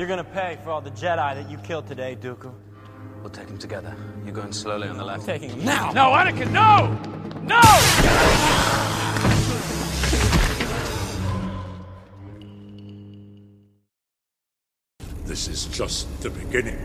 You're gonna pay for all the Jedi that you killed today, Dooku. We'll take them together. You're going slowly on the left. Taking them now. No, Anakin, no! No! This is just the beginning.